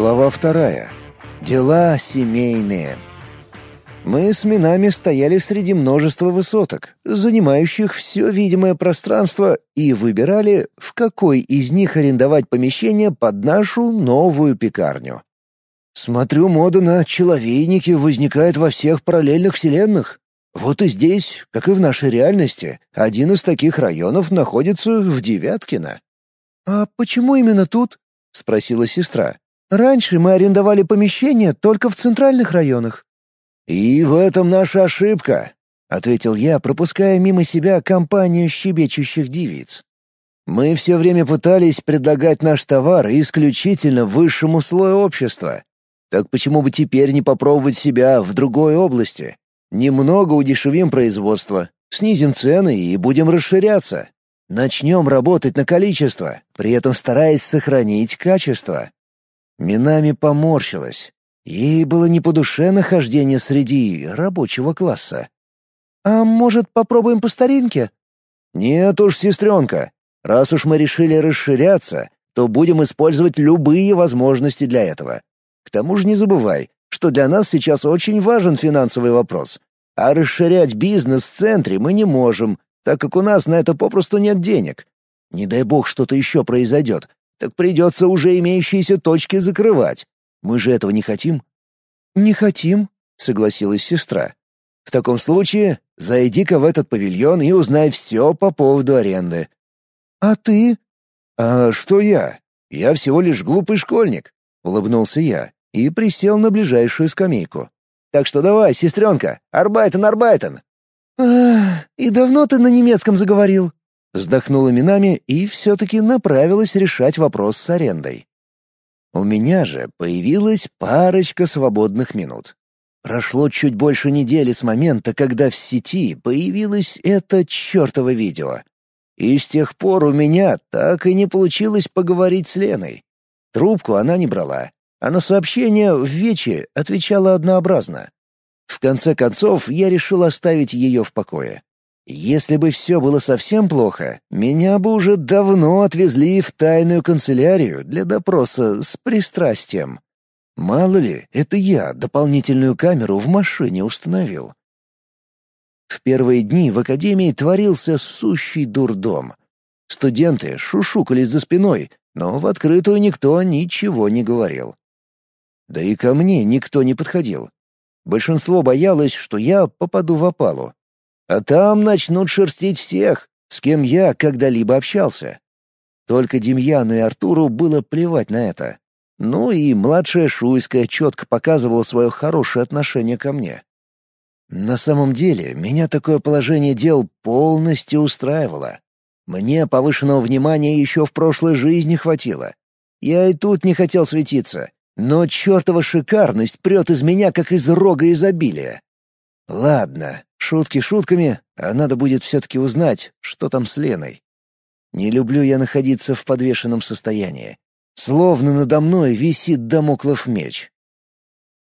Глава вторая. Дела семейные. Мы с Минами стояли среди множества высоток, занимающих все видимое пространство, и выбирали, в какой из них арендовать помещение под нашу новую пекарню. Смотрю, мода на человейники возникает во всех параллельных вселенных. Вот и здесь, как и в нашей реальности, один из таких районов находится в Девяткино. «А почему именно тут?» — спросила сестра. Раньше мы арендовали помещения только в центральных районах». «И в этом наша ошибка», — ответил я, пропуская мимо себя компанию щебечущих девиц. «Мы все время пытались предлагать наш товар исключительно высшему слою общества. Так почему бы теперь не попробовать себя в другой области? Немного удешевим производство, снизим цены и будем расширяться. Начнем работать на количество, при этом стараясь сохранить качество. Минами поморщилась. Ей было не по душе нахождение среди рабочего класса. «А может, попробуем по старинке?» «Нет уж, сестренка. Раз уж мы решили расширяться, то будем использовать любые возможности для этого. К тому же не забывай, что для нас сейчас очень важен финансовый вопрос. А расширять бизнес в центре мы не можем, так как у нас на это попросту нет денег. Не дай бог что-то еще произойдет, так придется уже имеющиеся точки закрывать. Мы же этого не хотим». «Не хотим», — согласилась сестра. «В таком случае зайди-ка в этот павильон и узнай все по поводу аренды». «А ты?» «А что я? Я всего лишь глупый школьник», — улыбнулся я и присел на ближайшую скамейку. «Так что давай, сестренка, арбайтен, арбайтен!» «Ах, и давно ты на немецком заговорил?» Вздохнула Минами и все-таки направилась решать вопрос с арендой. У меня же появилась парочка свободных минут. Прошло чуть больше недели с момента, когда в сети появилось это чертово видео. И с тех пор у меня так и не получилось поговорить с Леной. Трубку она не брала, а на сообщения в вече отвечала однообразно. В конце концов, я решил оставить ее в покое. Если бы все было совсем плохо, меня бы уже давно отвезли в тайную канцелярию для допроса с пристрастием. Мало ли, это я дополнительную камеру в машине установил. В первые дни в академии творился сущий дурдом. Студенты шушукались за спиной, но в открытую никто ничего не говорил. Да и ко мне никто не подходил. Большинство боялось, что я попаду в опалу, а там начнут шерстить всех, с кем я когда-либо общался. Только Демьяну и Артуру было плевать на это. Ну и младшая Шуйская четко показывала свое хорошее отношение ко мне. На самом деле, меня такое положение дел полностью устраивало. Мне повышенного внимания еще в прошлой жизни хватило. Я и тут не хотел светиться, но чертова шикарность прет из меня, как из рога изобилия. Ладно, Шутки шутками, а надо будет все-таки узнать, что там с Леной. Не люблю я находиться в подвешенном состоянии. Словно надо мной висит домоклов меч.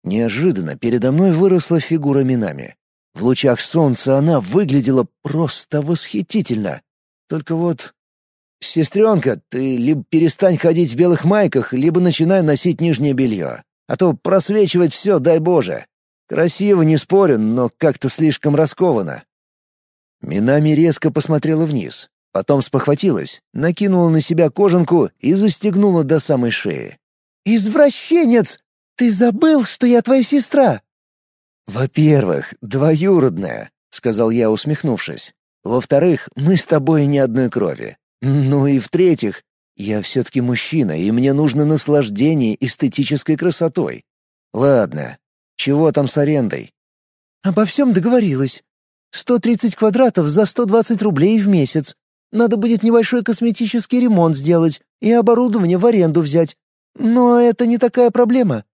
Неожиданно передо мной выросла фигура Минами. В лучах солнца она выглядела просто восхитительно. Только вот... «Сестренка, ты либо перестань ходить в белых майках, либо начинай носить нижнее белье. А то просвечивать все, дай Боже. Красиво, не спорю, но как-то слишком раскованно. Минами резко посмотрела вниз, потом спохватилась, накинула на себя кожанку и застегнула до самой шеи. «Извращенец! Ты забыл, что я твоя сестра?» «Во-первых, двоюродная», — сказал я, усмехнувшись. «Во-вторых, мы с тобой не одной крови. Ну и в-третьих, я все-таки мужчина, и мне нужно наслаждение эстетической красотой. Ладно, чего там с арендой? Обо всем договорилась. 130 квадратов за 120 рублей в месяц. Надо будет небольшой косметический ремонт сделать и оборудование в аренду взять. Но это не такая проблема.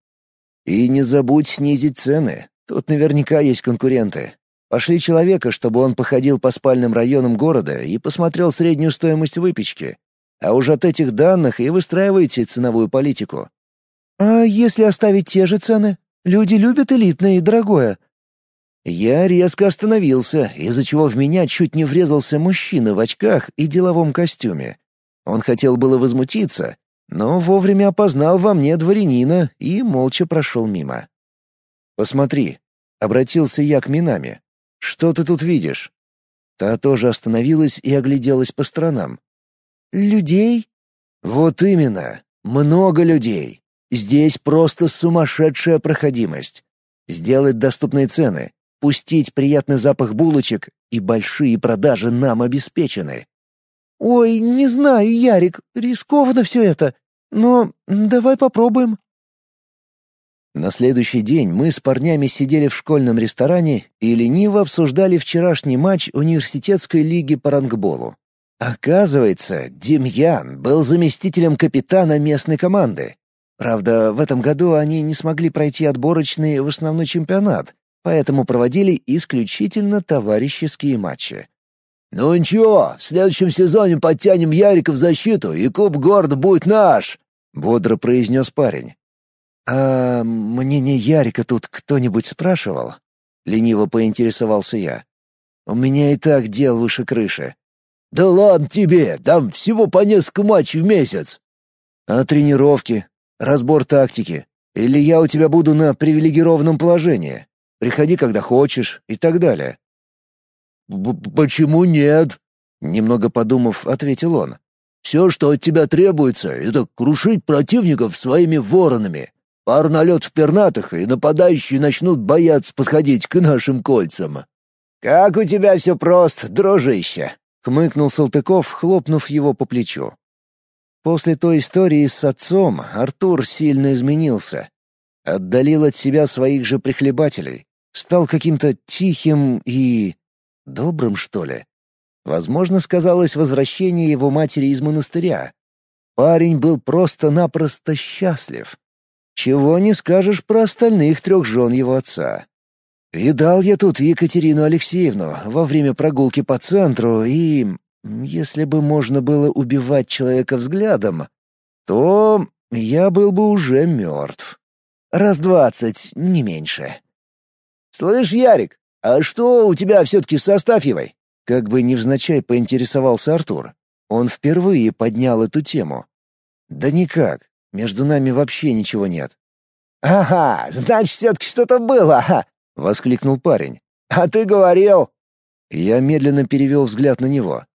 И не забудь снизить цены. Тут наверняка есть конкуренты. Пошли человека, чтобы он походил по спальным районам города и посмотрел среднюю стоимость выпечки. А уже от этих данных и выстраивайте ценовую политику. А если оставить те же цены? Люди любят элитное и дорогое». Я резко остановился, из-за чего в меня чуть не врезался мужчина в очках и деловом костюме. Он хотел было возмутиться, но вовремя опознал во мне дворянина и молча прошел мимо. «Посмотри», — обратился я к Минами. «Что ты тут видишь?» Та тоже остановилась и огляделась по сторонам. «Людей?» «Вот именно. Много людей. Здесь просто сумасшедшая проходимость. Сделать доступные цены, пустить приятный запах булочек, и большие продажи нам обеспечены. «Ой, не знаю, Ярик, рискованно все это. Но давай попробуем». На следующий день мы с парнями сидели в школьном ресторане и лениво обсуждали вчерашний матч университетской лиги по рангболу. Оказывается, Демьян был заместителем капитана местной команды. Правда, в этом году они не смогли пройти отборочный в основной чемпионат, поэтому проводили исключительно товарищеские матчи. «Ну ничего, в следующем сезоне подтянем Ярика в защиту, и куб города будет наш!» — бодро произнес парень. «А мнение Ярика тут кто-нибудь спрашивал?» — лениво поинтересовался я. «У меня и так дел выше крыши». «Да ладно тебе, там всего по несколько матчей в месяц». «А тренировки? Разбор тактики? Или я у тебя буду на привилегированном положении? Приходи, когда хочешь и так далее». «Почему нет?» Немного подумав, ответил он. «Все, что от тебя требуется, это крушить противников своими воронами. Пару налетов пернатых, и нападающие начнут бояться подходить к нашим кольцам». «Как у тебя все просто, дружище!» — хмыкнул Салтыков, хлопнув его по плечу. После той истории с отцом Артур сильно изменился. Отдалил от себя своих же прихлебателей, стал каким-то тихим и Добрым, что ли? Возможно, сказалось возвращение его матери из монастыря. Парень был просто-напросто счастлив. Чего не скажешь про остальных трех жен его отца. Видал я тут Екатерину Алексеевну во время прогулки по центру, и... Если бы можно было убивать человека взглядом, то я был бы уже мертв. Раз двадцать, не меньше. «Слышь, Ярик, «А что у тебя все-таки с Астафьевой?» Как бы невзначай поинтересовался Артур. Он впервые поднял эту тему. «Да никак. Между нами вообще ничего нет». «Ага, значит, все-таки что-то было, ага!» — воскликнул парень. «А ты говорил...» Я медленно перевел взгляд на него.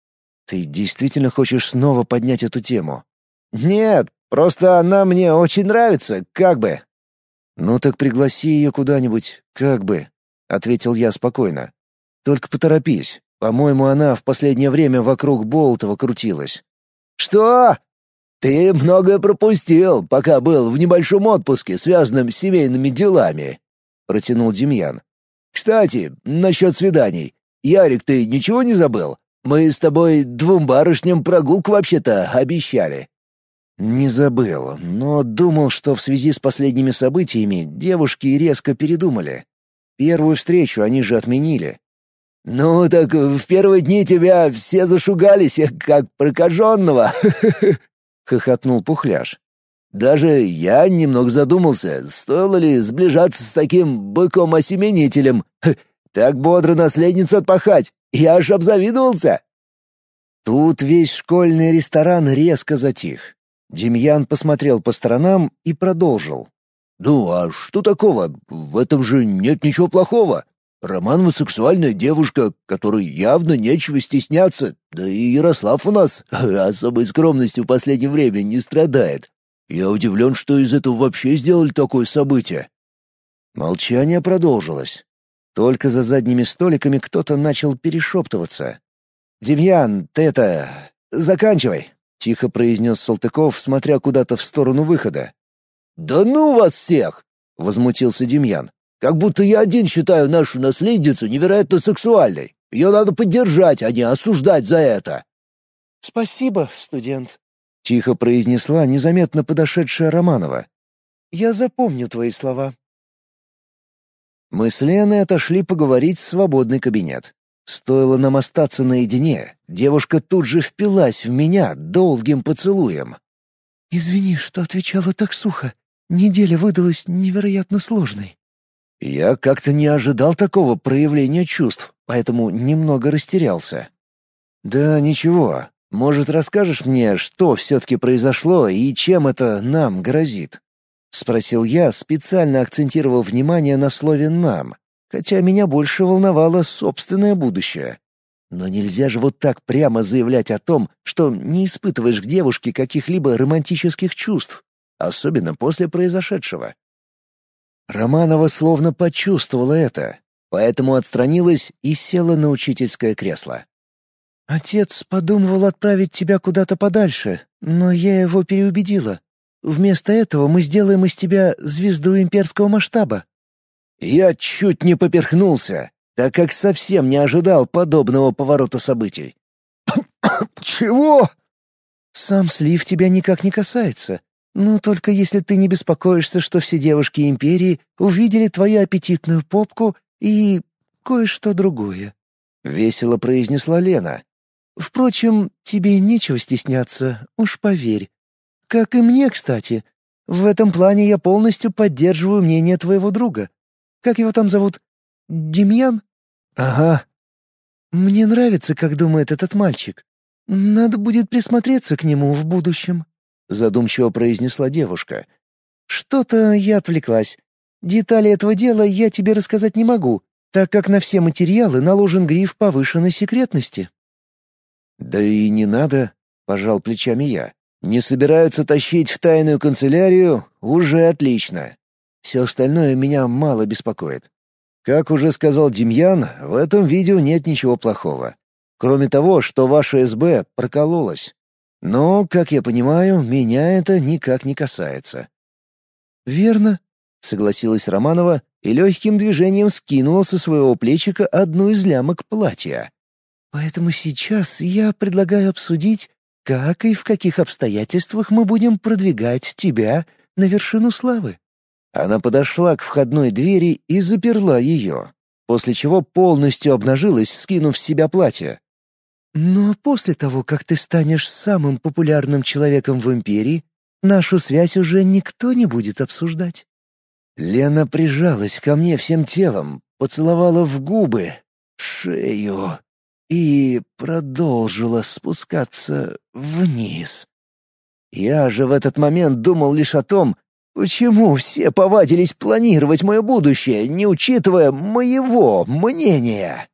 «Ты действительно хочешь снова поднять эту тему?» «Нет, просто она мне очень нравится, как бы». «Ну так пригласи ее куда-нибудь, как бы», — ответил я спокойно. «Только поторопись. По-моему, она в последнее время вокруг Болтова крутилась». «Что? Ты многое пропустил, пока был в небольшом отпуске, связанном с семейными делами», — протянул Демьян. «Кстати, насчет свиданий. Ярик, ты ничего не забыл? Мы с тобой двум барышням прогулку вообще-то обещали». «Не забыл, но думал, что в связи с последними событиями девушки резко передумали. Первую встречу они же отменили. «Ну так в первые дни тебя все зашугались, как прокаженного!» — хохотнул Пухляш. «Даже я немного задумался, стоило ли сближаться с таким быком-осеменителем. Так бодро наследницу отпахать, я аж обзавидовался!» Тут весь школьный ресторан резко затих. Демьян посмотрел по сторонам и продолжил. «Ну, а что такого? В этом же нет ничего плохого. Романова сексуальная девушка, которой явно нечего стесняться, да и Ярослав у нас особой скромностью в последнее время не страдает. Я удивлен, что из этого вообще сделали такое событие». Молчание продолжилось. Только за задними столиками кто-то начал перешептываться. «Демьян, ты это... заканчивай», — тихо произнес Салтыков, смотря куда-то в сторону выхода. «Да ну вас всех!» — возмутился Демьян. «Как будто я один считаю нашу наследницу невероятно сексуальной. Ее надо поддержать, а не осуждать за это». «Спасибо, студент», — тихо произнесла незаметно подошедшая Романова. «Я запомню твои слова». Мы с Леной отошли поговорить в свободный кабинет. Стоило нам остаться наедине, девушка тут же впилась в меня долгим поцелуем. «Извини, что отвечала так сухо. Неделя выдалась невероятно сложной. Я как-то не ожидал такого проявления чувств, поэтому немного растерялся. Да ничего, Может, расскажешь мне, что все-таки произошло и чем это нам грозит?» — спросил я, специально акцентировав внимание на слове «нам», хотя меня больше волновало собственное будущее. Но нельзя же вот так прямо заявлять о том, что не испытываешь к девушке каких-либо романтических чувств, особенно после произошедшего. Романова словно почувствовала это, поэтому отстранилась и села на учительское кресло. «Отец подумывал отправить тебя куда-то подальше, но я его переубедила. Вместо этого мы сделаем из тебя звезду имперского масштаба». Я чуть не поперхнулся, так как совсем не ожидал подобного поворота событий. «Чего?» «Сам слив тебя никак не касается. Но только если ты не беспокоишься, что все девушки Империи увидели твою аппетитную попку и кое-что другое», — весело произнесла Лена. «Впрочем, тебе нечего стесняться, уж поверь. Как и мне, кстати. В этом плане я полностью поддерживаю мнение твоего друга. Как его там зовут? Демьян?» «Ага». «Мне нравится, как думает этот мальчик. Надо будет присмотреться к нему в будущем», — задумчиво произнесла девушка. «Что-то я отвлеклась. Детали этого дела я тебе рассказать не могу, так как на все материалы наложен гриф повышенной секретности». «Да и не надо», — пожал плечами я. «Не собираются тащить в тайную канцелярию? Уже отлично. Все остальное меня мало беспокоит. Как уже сказал Демьян, в этом видео нет ничего плохого. Кроме того, что ваша СБ прокололась. Но, как я понимаю, меня это никак не касается». «Верно», — согласилась Романова и легким движением скинула со своего плечика одну из лямок платья. «Поэтому сейчас я предлагаю обсудить, как и в каких обстоятельствах мы будем продвигать тебя на вершину славы». Она подошла к входной двери и заперла ее, после чего полностью обнажилась, скинув с себя платье. «Но после того, как ты станешь самым популярным человеком в Империи, нашу связь уже никто не будет обсуждать». Лена прижалась ко мне всем телом, поцеловала в губы, шею и продолжила спускаться вниз. Я же в этот момент думал лишь о том, почему все повадились планировать мое будущее, не учитывая моего мнения.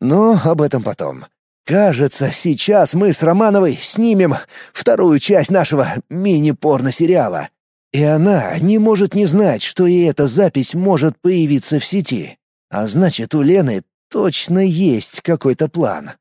Но об этом потом. Кажется, сейчас мы с Романовой снимем вторую часть нашего мини-порно-сериала. И она не может не знать, что и эта запись может появиться в сети. А значит, у Лены точно есть какой-то план.